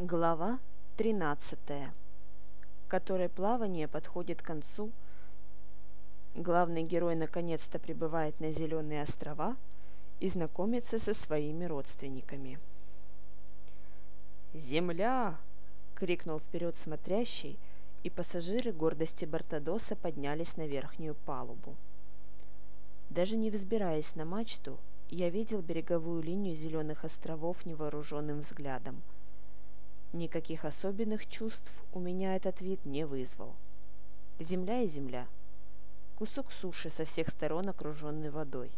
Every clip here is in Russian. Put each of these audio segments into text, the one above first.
Глава 13, в плавание подходит к концу. Главный герой наконец-то прибывает на Зеленые острова и знакомится со своими родственниками. «Земля!» — крикнул вперед смотрящий, и пассажиры гордости Бартадоса поднялись на верхнюю палубу. Даже не взбираясь на мачту, я видел береговую линию Зеленых островов невооруженным взглядом — Никаких особенных чувств у меня этот вид не вызвал. Земля и земля. Кусок суши со всех сторон окруженный водой.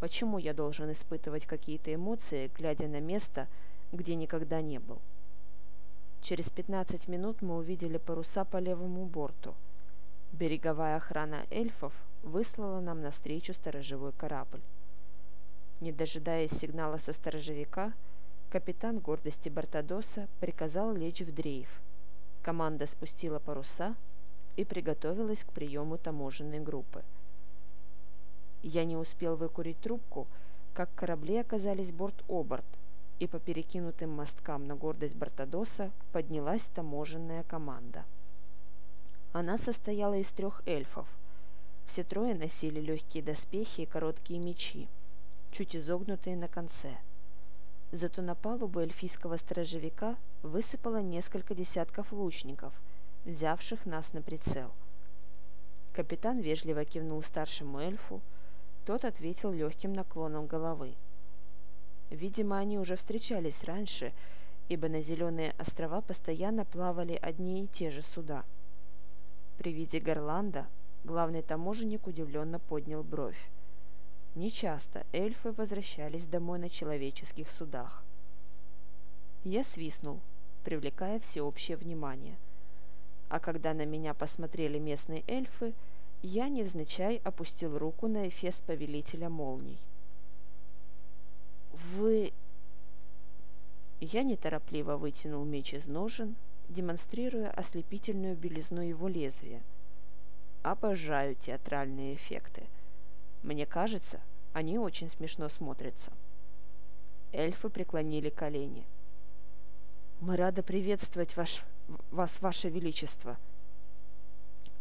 Почему я должен испытывать какие-то эмоции, глядя на место, где никогда не был? Через 15 минут мы увидели паруса по левому борту. Береговая охрана эльфов выслала нам навстречу сторожевой корабль. Не дожидаясь сигнала со сторожевика, Капитан гордости Бартадоса приказал лечь в дрейф. Команда спустила паруса и приготовилась к приему таможенной группы. Я не успел выкурить трубку, как корабли оказались борт-оборт, и по перекинутым мосткам на гордость Бартадоса поднялась таможенная команда. Она состояла из трех эльфов. Все трое носили легкие доспехи и короткие мечи, чуть изогнутые на конце – Зато на палубу эльфийского сторожевика высыпало несколько десятков лучников, взявших нас на прицел. Капитан вежливо кивнул старшему эльфу, тот ответил легким наклоном головы. Видимо, они уже встречались раньше, ибо на Зеленые острова постоянно плавали одни и те же суда. При виде Горланда главный таможенник удивленно поднял бровь. Нечасто эльфы возвращались домой на человеческих судах. Я свистнул, привлекая всеобщее внимание. А когда на меня посмотрели местные эльфы, я невзначай опустил руку на эфес повелителя молний. «Вы...» Я неторопливо вытянул меч из ножен, демонстрируя ослепительную белизну его лезвия. Обожаю театральные эффекты. Мне кажется, они очень смешно смотрятся. Эльфы преклонили колени. «Мы рады приветствовать ваш, вас, ваше величество!»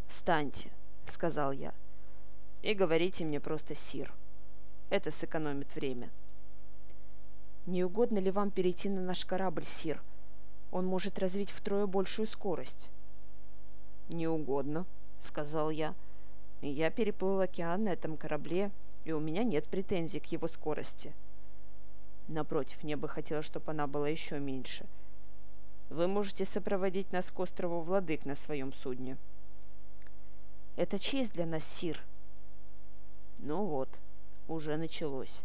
«Встаньте», — сказал я, — «и говорите мне просто сир. Это сэкономит время». «Не угодно ли вам перейти на наш корабль, сир? Он может развить втрое большую скорость». «Не угодно», — сказал я, — я переплыл океан на этом корабле, и у меня нет претензий к его скорости. Напротив, мне бы хотелось, чтобы она была еще меньше. Вы можете сопроводить нас к острову Владык на своем судне. Это честь для нас, Сир. Ну вот, уже началось.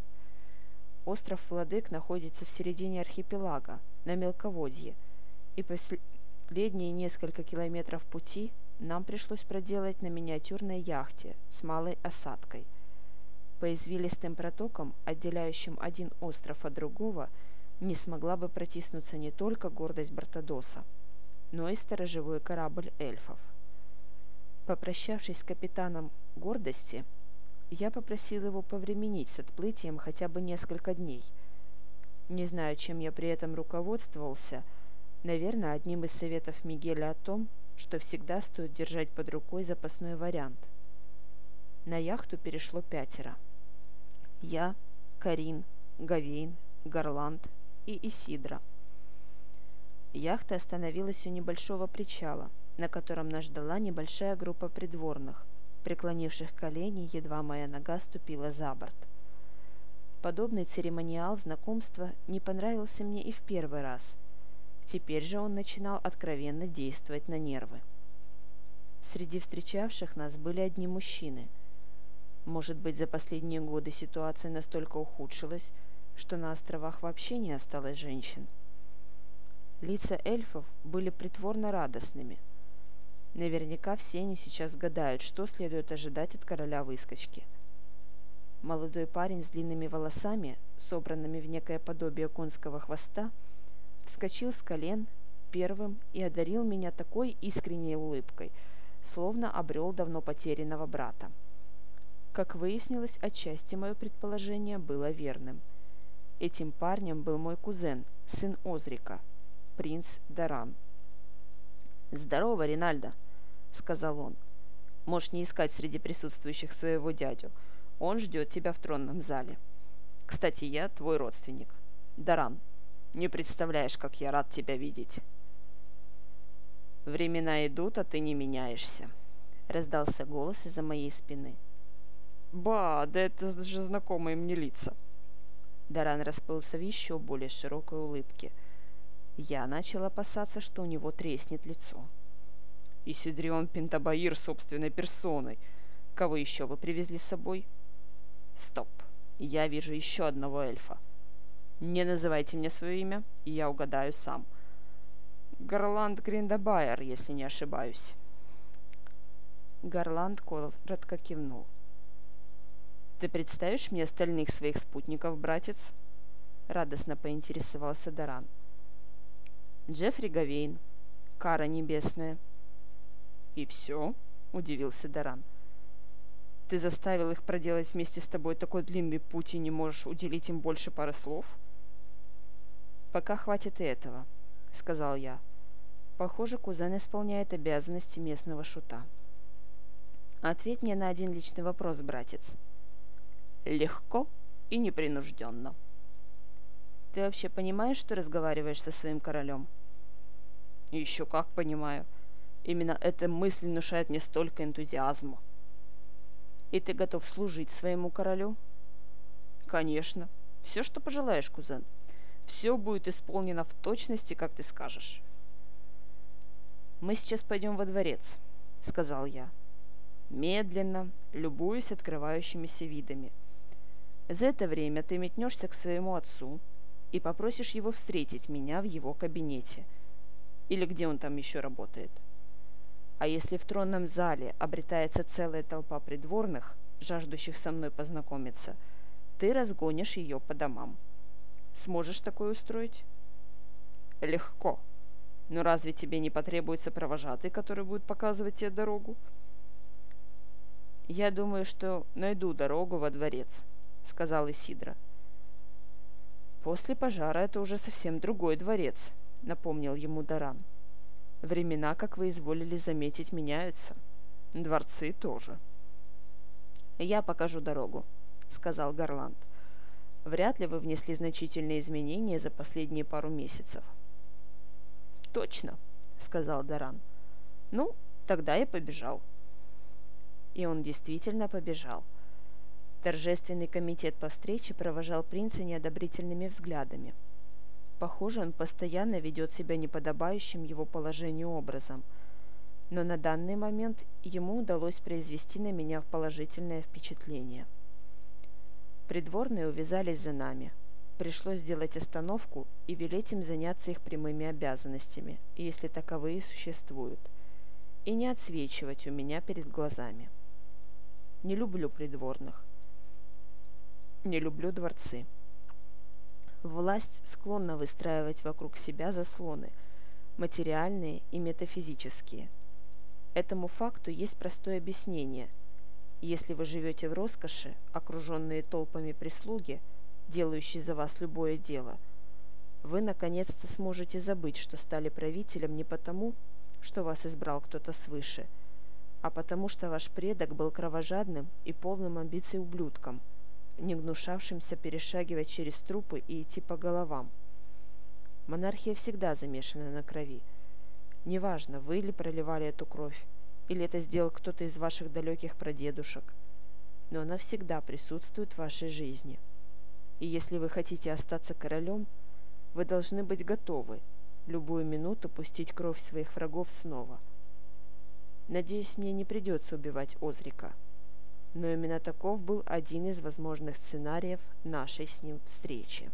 Остров Владык находится в середине архипелага, на мелководье, и последние несколько километров пути – нам пришлось проделать на миниатюрной яхте с малой осадкой. По извилистым протокам, отделяющим один остров от другого, не смогла бы протиснуться не только гордость Бартадоса, но и сторожевой корабль эльфов. Попрощавшись с капитаном гордости, я попросил его повременить с отплытием хотя бы несколько дней. Не знаю, чем я при этом руководствовался, наверное, одним из советов Мигеля о том, что всегда стоит держать под рукой запасной вариант. На яхту перешло пятеро. Я, Карин, Гавейн, Гарланд и Исидра. Яхта остановилась у небольшого причала, на котором нас ждала небольшая группа придворных, преклонивших колени, едва моя нога ступила за борт. Подобный церемониал знакомства не понравился мне и в первый раз – Теперь же он начинал откровенно действовать на нервы. Среди встречавших нас были одни мужчины. Может быть, за последние годы ситуация настолько ухудшилась, что на островах вообще не осталось женщин. Лица эльфов были притворно радостными. Наверняка все они сейчас гадают, что следует ожидать от короля выскочки. Молодой парень с длинными волосами, собранными в некое подобие конского хвоста, — вскочил с колен первым и одарил меня такой искренней улыбкой, словно обрел давно потерянного брата. Как выяснилось, отчасти мое предположение было верным. Этим парнем был мой кузен, сын Озрика. принц Даран. «Здорово, Ринальдо», — сказал он. «Можешь не искать среди присутствующих своего дядю. Он ждет тебя в тронном зале. Кстати, я твой родственник. Даран, не представляешь, как я рад тебя видеть». «Времена идут, а ты не меняешься», — раздался голос из-за моей спины. «Ба, да это же знакомые мне лица». Даран расплылся в еще более широкой улыбке. Я начал опасаться, что у него треснет лицо. «И Сидрион Пентабаир собственной персоной. Кого еще вы привезли с собой?» «Стоп, я вижу еще одного эльфа. Не называйте мне свое имя, и я угадаю сам». Гарланд Гриндабайер, если не ошибаюсь. Гарланд коротко кивнул. «Ты представишь мне остальных своих спутников, братец?» Радостно поинтересовался Даран. «Джеффри Гавейн, Кара Небесная». «И все?» – удивился Даран. «Ты заставил их проделать вместе с тобой такой длинный путь и не можешь уделить им больше пары слов?» «Пока хватит и этого», — сказал я. Похоже, кузен исполняет обязанности местного шута. Ответь мне на один личный вопрос, братец. Легко и непринужденно. Ты вообще понимаешь, что разговариваешь со своим королем? Еще как понимаю. Именно эта мысль внушает мне столько энтузиазма. И ты готов служить своему королю? Конечно. Все, что пожелаешь, кузен. Все будет исполнено в точности, как ты скажешь. «Мы сейчас пойдем во дворец», — сказал я. Медленно, любуясь открывающимися видами. За это время ты метнешься к своему отцу и попросишь его встретить меня в его кабинете. Или где он там еще работает. А если в тронном зале обретается целая толпа придворных, жаждущих со мной познакомиться, ты разгонишь ее по домам. Сможешь такое устроить? Легко, но разве тебе не потребуется провожатый, который будет показывать тебе дорогу? Я думаю, что найду дорогу во дворец, сказал Исидра. После пожара это уже совсем другой дворец, напомнил ему Даран. Времена, как вы изволили заметить, меняются. Дворцы тоже. Я покажу дорогу, сказал Гарланд. Вряд ли вы внесли значительные изменения за последние пару месяцев. «Точно», — сказал Даран. «Ну, тогда я побежал». И он действительно побежал. Торжественный комитет по встрече провожал принца неодобрительными взглядами. Похоже, он постоянно ведет себя неподобающим его положению образом. Но на данный момент ему удалось произвести на меня положительное впечатление. Придворные увязались за нами — пришлось сделать остановку и велеть им заняться их прямыми обязанностями, если таковые существуют, и не отсвечивать у меня перед глазами. Не люблю придворных. Не люблю дворцы. Власть склонна выстраивать вокруг себя заслоны, материальные и метафизические. Этому факту есть простое объяснение. Если вы живете в роскоши, окруженные толпами прислуги – делающий за вас любое дело. Вы наконец-то сможете забыть, что стали правителем не потому, что вас избрал кто-то свыше, а потому что ваш предок был кровожадным и полным амбиций ублюдком, не гнушавшимся перешагивать через трупы и идти по головам. Монархия всегда замешана на крови. Неважно, вы ли проливали эту кровь, или это сделал кто-то из ваших далеких прадедушек, но она всегда присутствует в вашей жизни – и если вы хотите остаться королем, вы должны быть готовы любую минуту пустить кровь своих врагов снова. Надеюсь, мне не придется убивать Озрика. Но именно таков был один из возможных сценариев нашей с ним встречи.